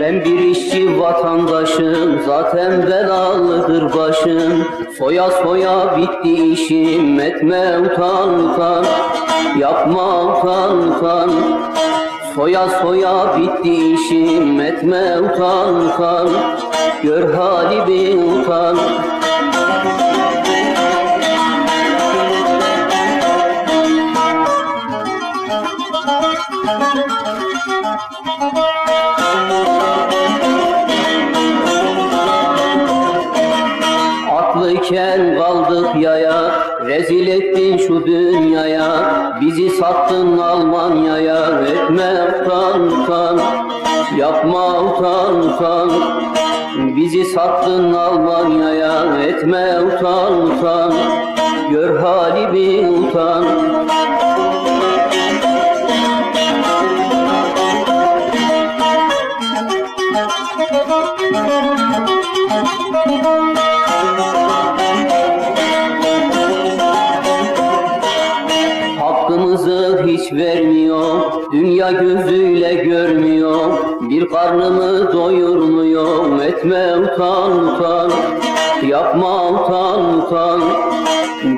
Ben bir işçi vatandaşım Zaten belalıdır başım. Soya soya bitti işim Etme utan utan Yapma utan utan Soya soya bitti işim Etme utan utan Gör halimi utan Rezil ettin şu dünyaya Bizi sattın Almanya'ya. Etme utan utan Yapma utan utan Bizi sattın Almanya'ya. Etme utan utan Gör halimi utan karnımı doyurmuyor, etme utan utan, yapma utan utan.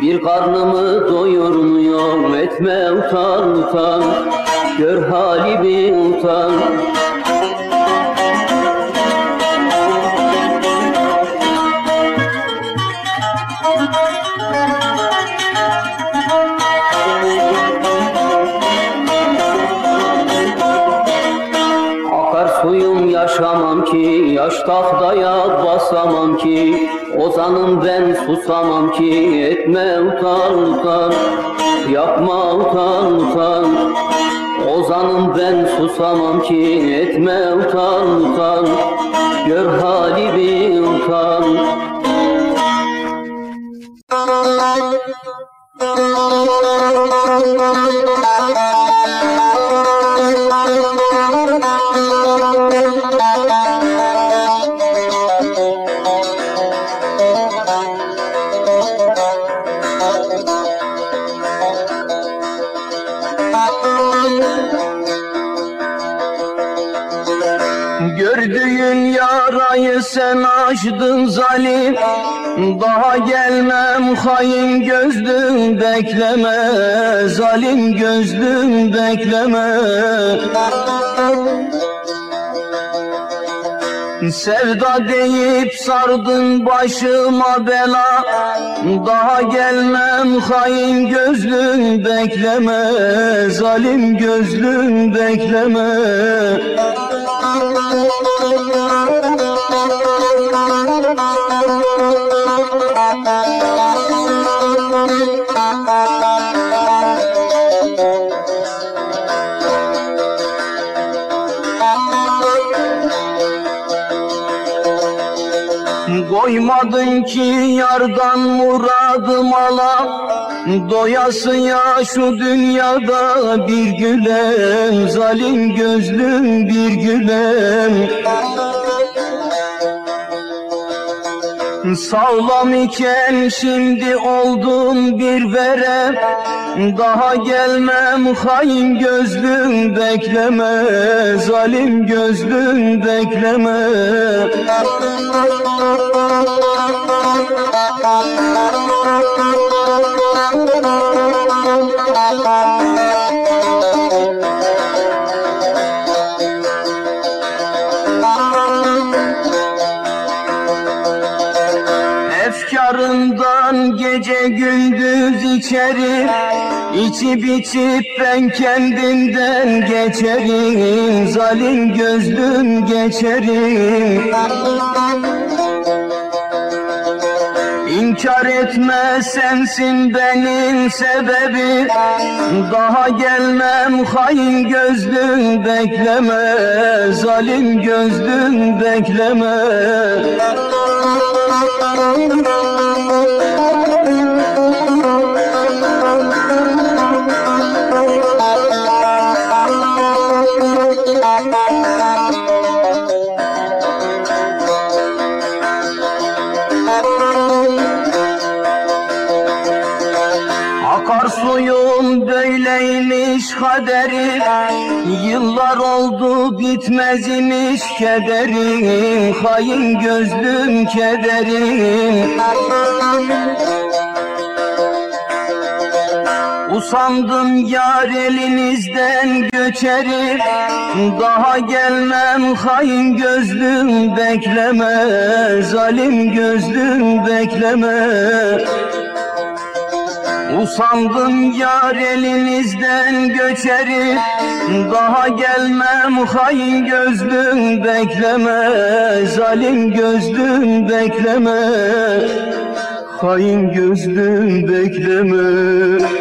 Bir karnımı doyurmuyor, etme utan utan, gör halimi utan. Ozanım ben susamam ki, etme utan utan, yapma utan utan. Ozanım ben susamam ki, etme utan utan, gör halimi utan. Gördüğün sen açtın zalim. Daha gelmem hain gözlüm bekleme. Zalim gözlüm bekleme. Sevda deyip sardın başıma bela. Daha gelmem hain gözlüm bekleme. Zalim gözlüm bekleme Koymadın ki yardan muradım ala. Doyasıya şu dünyada bir gülem. Zalim gözlüm bir gülem. Sağlam iken şimdi oldum bir verem Daha gelmem hain gözlüm bekleme. Zalim gözlüm bekleme Efkarından gece gündüz içeri İçip içip ben kendimden geçerim. Zalim gözlüm geçerim İnkar etme sensin benim sebebi. Daha gelmem hain gözlüm bekleme. Zalim gözlüm bekleme bitmez imiş kederim Hain gözlüm kederim Usandım yar elinizden göçerim Daha gelmem hain gözlüm bekleme. Zalim gözlüm bekleme Usandım yar elinizden göçerim Daha gelmem hain gözlüm bekleme. Zalim gözlüm bekleme. Hain gözlüm bekleme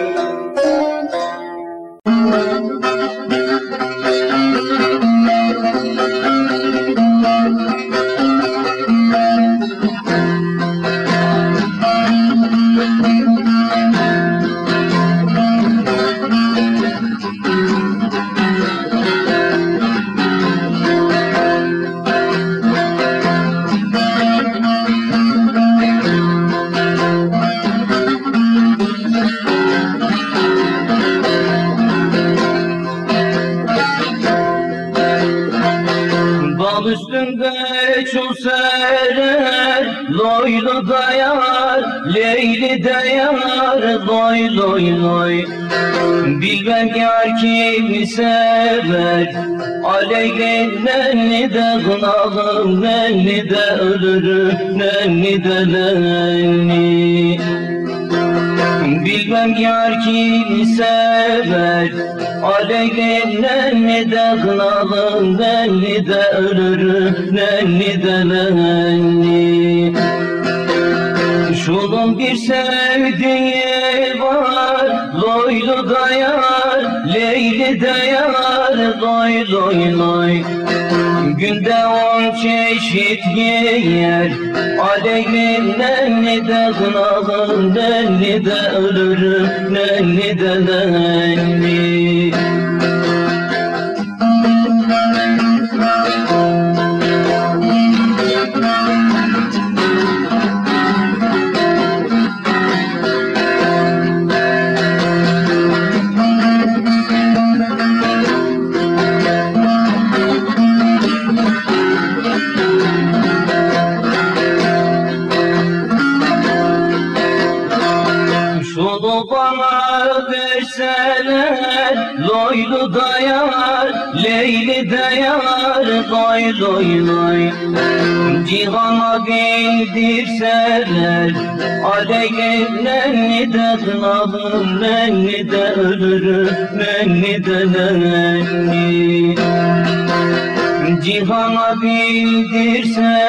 var Loylu dayar Leyli dayar Loy loy loy Günde on çeşit yer Aleyhli nenni de kınalım Nenni de ölürüm Nenni de nenni Loy loy loy Cihana bildirseler Aleyhimden de kınalım Nenni de ölürüm Nenni de nenni Cihana bildirseler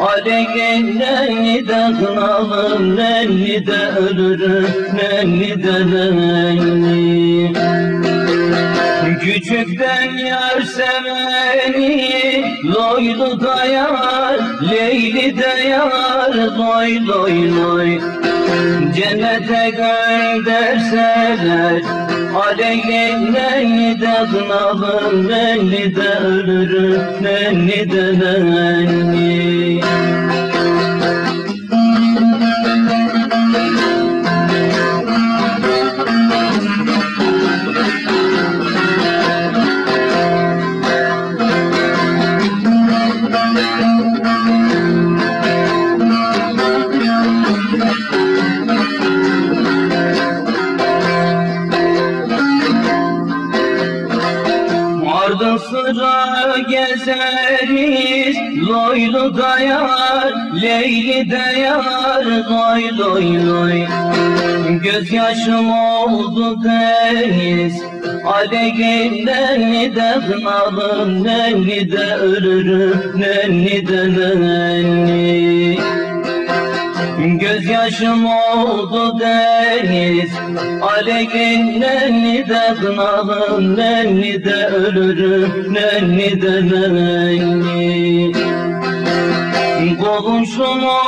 Aleyhimden de kınalım Nenni de ölürüm Nenni de nenni Küçükten yar seveni Loylu dayar Leyli dayar Loy loy loy. Cennete gönderseler Aleyhimden de kınalım Nenni de ölürüm Nenni de nenni Loylu dayar Leyli dayar Loy loy loy Gözyaşım oldu deniz Aleyhinden de kınalım Nenni de ölürüm Nenni de nenni Gözyaşım oldu deniz Aleyhinden de kınalım Nenni de ölürüm Nenni de nenni Koluşunu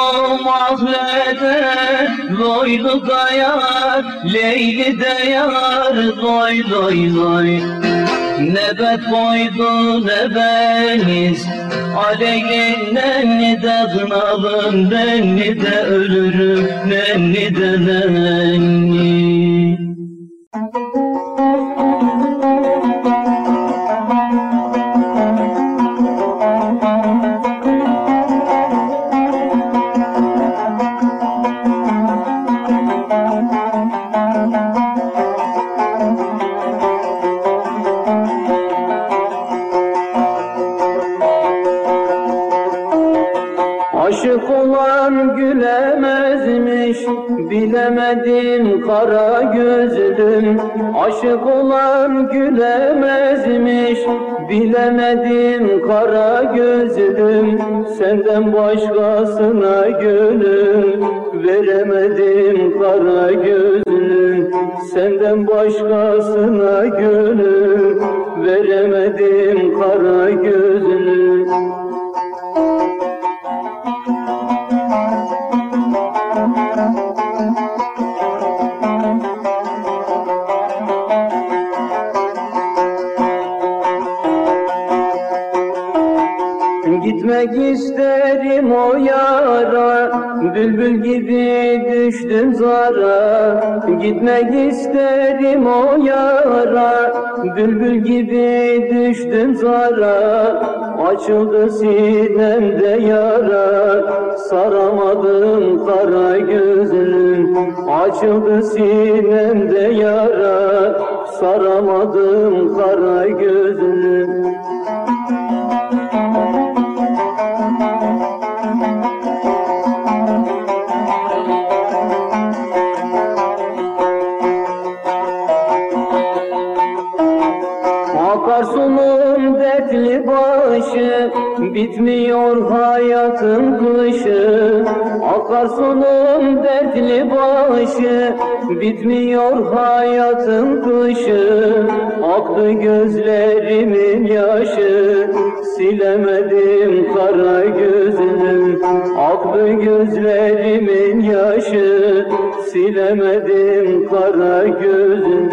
mahveder Loylu dayar Leyli dayar Loy loy loy. Nebet koydu ne beniz Aleyhinden de kınalım Nenni de ölürüm Nenni de nenni Bilemedim kara gözlüm Aşık olan gülemezmiş. Bilemedim kara gözlüm Senden başkasına gönül Veremedim. Kara gözlüm Senden başkasına gönül Veremedim. Kara gözlüm zara Gitmek isterim o yara. Bülbül gibi düştüm zara Açıldı sinemde yara. Saramadım kara gözlüm Açıldı sinemde yara. Saramadım kara gözlüm Bitmiyor hayatın kışı Akarsunun dertli başı. Bitmiyor hayatın kışı Aktı gözlerimin yaşı. Silemedim kara gözüm Aktı gözlerimin yaşı. Silemedim kara gözüm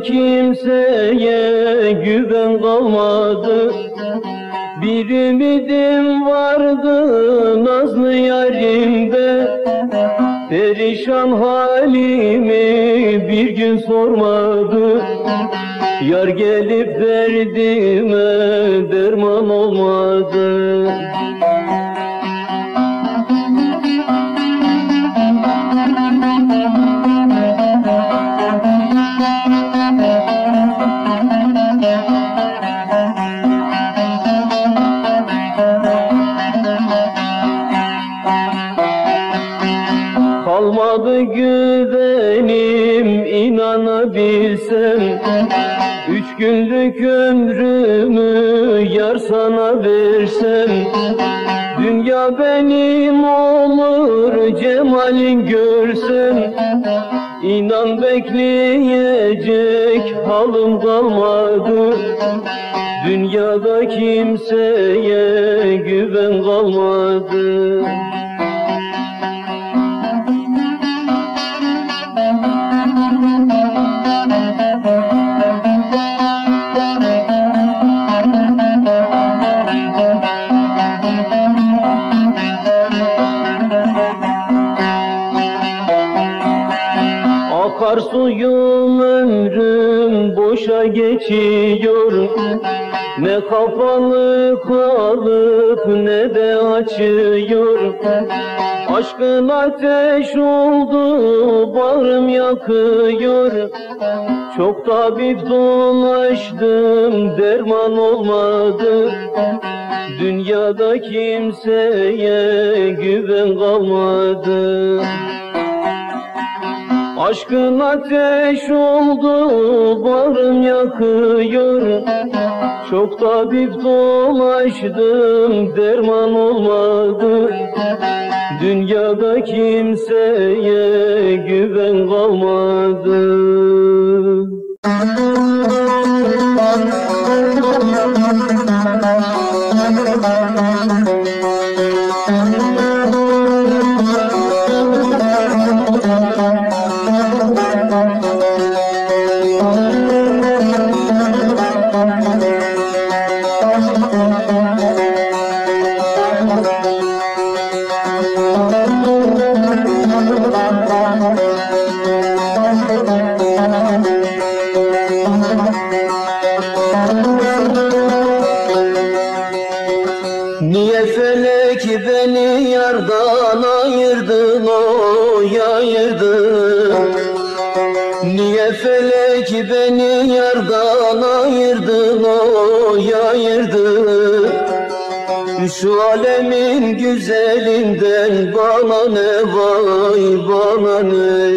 Kimseye güven kalmadı. Bir ümidim vardı nazlı yarimde. Perişan halimi bir gün sormadı. Yar gelip derdime derman olmadı Üç günlük ömrümü yar sana versem. Dünya benim olur cemalin görsem İnan bekleyecek halim kalmadı. Dünyada kimseye güven kalmadı Akar suyum ömrüm boşa geçiyor. Ne kapalı kalıp ne de açıyor. Aşkın ateş oldu bağrım yakıyor. Çok tabip dolaştım derman olmadı Dünyada kimseye güven kalmadı Aşkın ateş oldu barım yakıyor. Çok tabip dolaştım derman olmadı. Dünyada kimseye güven kalmadı. Müzik Niye felek beni yardan ayırdın oy ayırdın? Niye felek beni yardan Şu alemin güzelinden bana ne vay bana ne?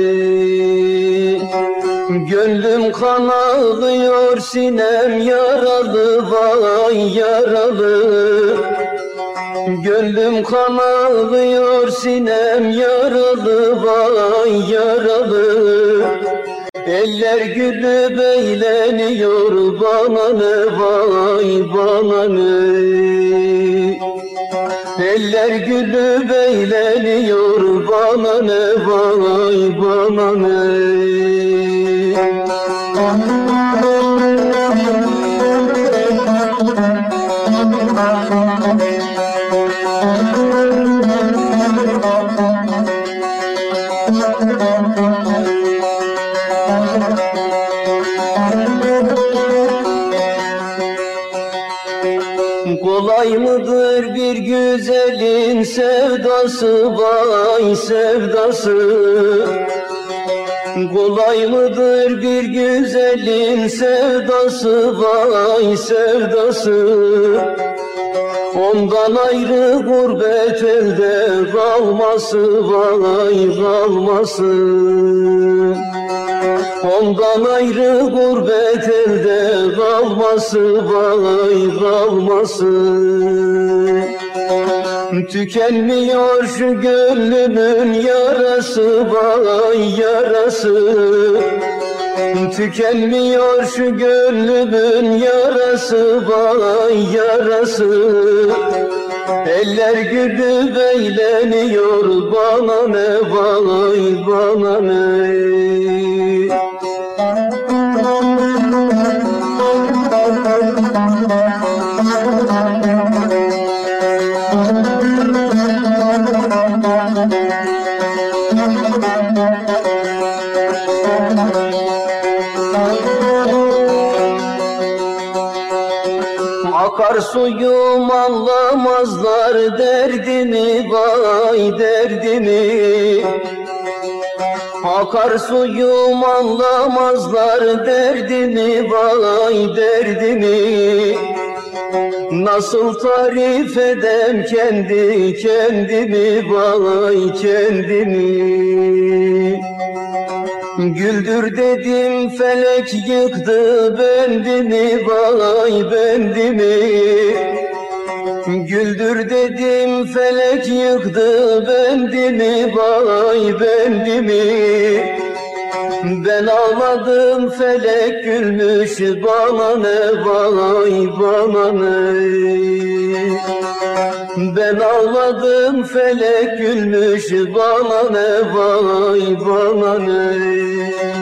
Gönlüm kan ağlıyor sinem yaralı vay yaralı. Gönlüm kan ağlıyor sinem yaralı vay yaralı. Eller gülüp eğleniyor bana ne vay bana ne Eller gülüp eğleniyor bana ne vay bana ne? Kolay mıdır bir güzelin sevdası vay sevdası. Kolay mıdır bir güzelin sevdası vay sevdası. Ondan ayrı gurbet elde kalması vay kalması. Ondan ayrı gurbet elde kalması vay kalması Tükenmiyor şu gönlümün yarası vay yarası. Tükenmiyor şu gönlümün yarası vay yarası. Eller gülüp eğleniyor bana ne vay bana ne. Akar suyum anlamazlar derdimi vay derdimi. Akar suyum anlamazlar derdimi vay derdimi. Nasıl tarif edem kendi kendimi vay kendimi Güldür dedim felek yıktı bendimi vay bendimi. Güldür dedim felek yıktı bendimi vay bendimi Ben ağladım felek gülmüş bana ne vay bana ne. Ben ağladım felek gülmüş bana ne vay bana ne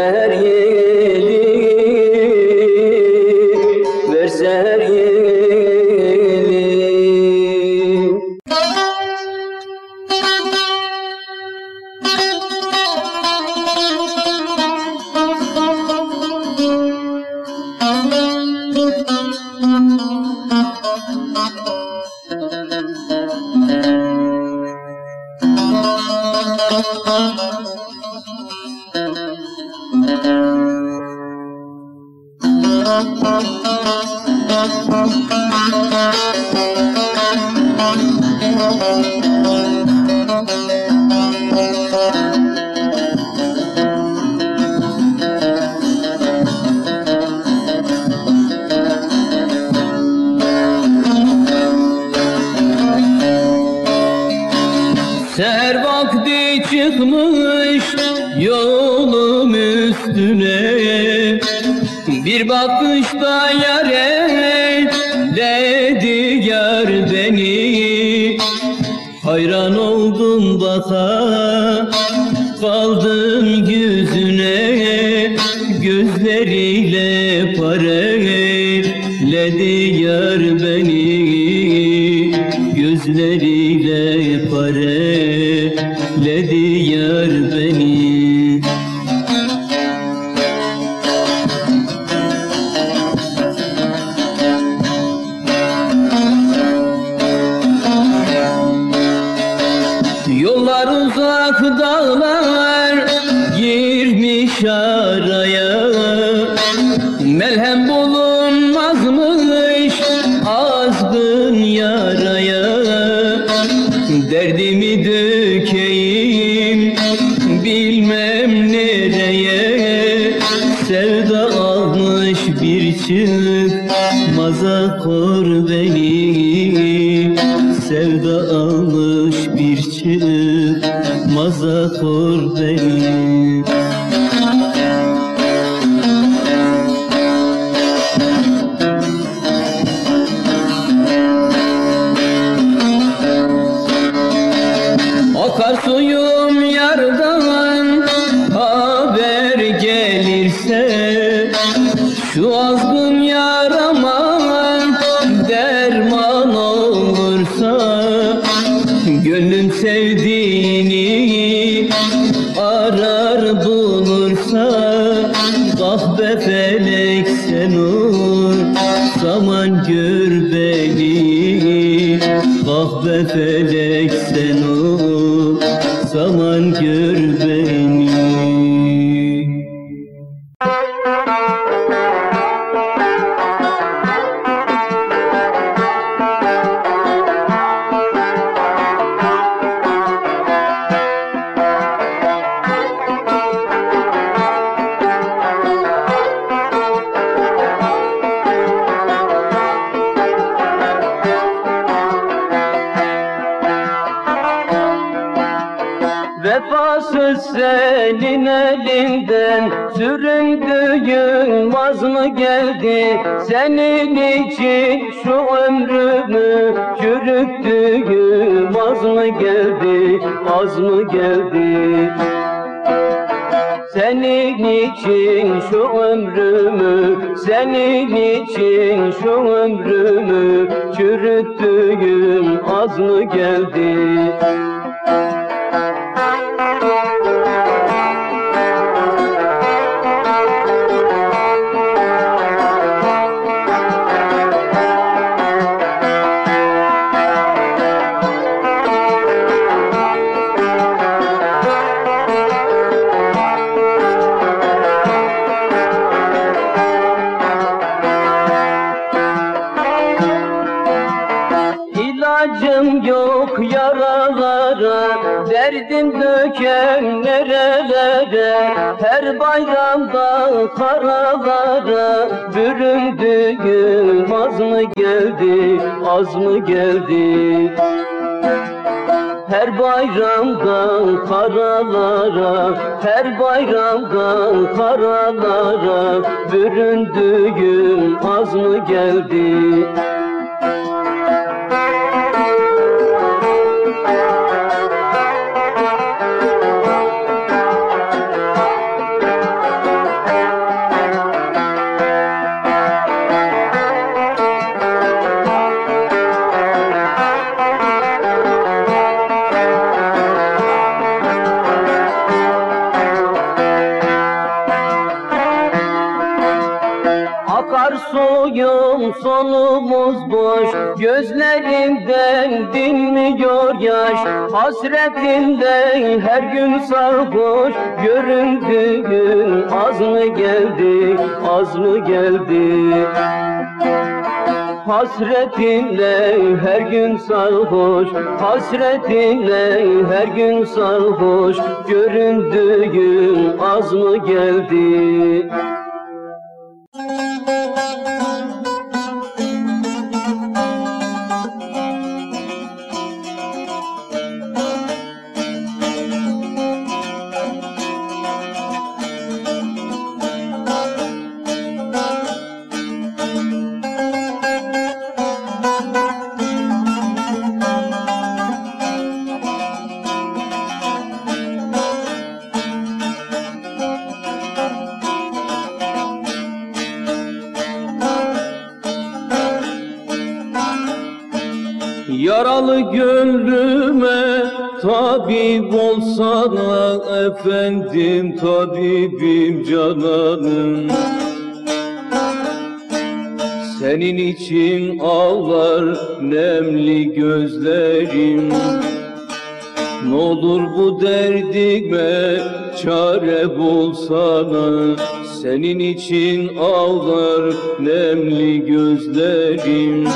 شَهْرٍ Kaldım yüzüne Gözleriyle pareledi yar beni Gözleriyle pareledi. Kurza kur değil felek Senin için şu ömrümü Çürüttüğüm vaz mı geldi Az mı geldi senin için şu ömrümü, senin için şu ömrümü çürüttüğüm az mı geldi? Her bayramda karalara Büründüğüm az mı geldi Az mı geldi her bayramdan karalara, her bayramdan karalara Büründüğüm az mı geldi? Solumuz boş Gözlerimden dinmiyor yaş. Hasretinden her gün sarhoş. Göründüğün az mı geldi Az mı geldi? Hasretinle her gün sarhoş. Hasretinle her gün sarhoş. Göründüğün az mı geldi tabip olsana efendim tabibim cananım. Senin için ağlar nemli gözlerim. Ne olur bu derdime çare bulsana. Senin için ağlar nemli gözlerim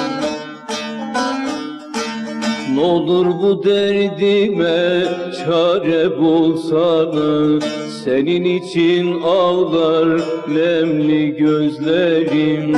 ne olur bu derdime çare bulsana Senin için ağlar nemli gözlerim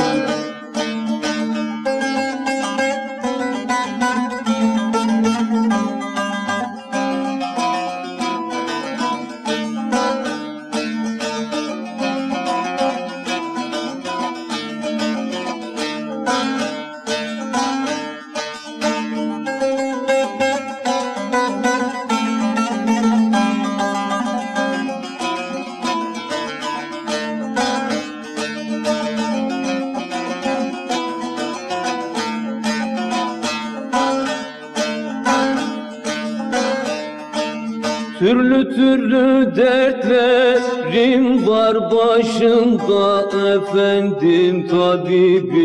Türlü dertlerim var başımda efendim tabibim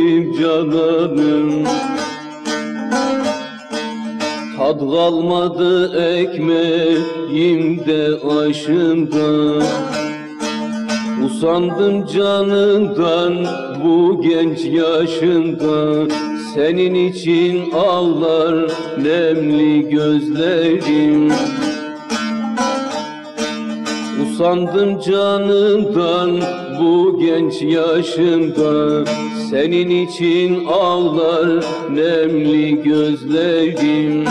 Senin için ağlar nemli gözlerim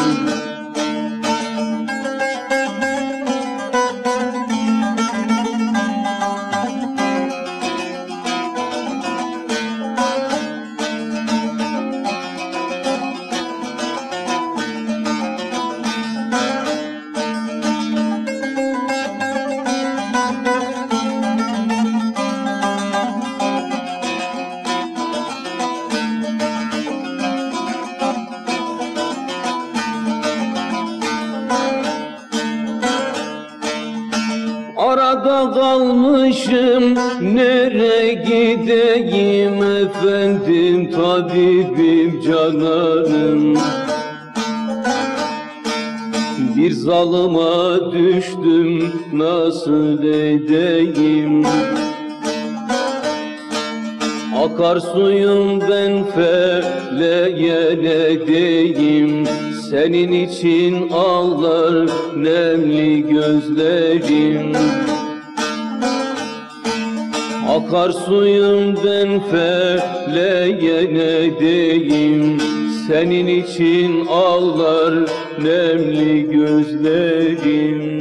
Kar suyum ben feleğe ne diyeyim Senin için ağlar nemli gözlerim.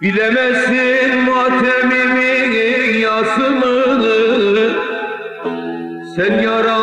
Bilemezsin matemimin yasını Sen yara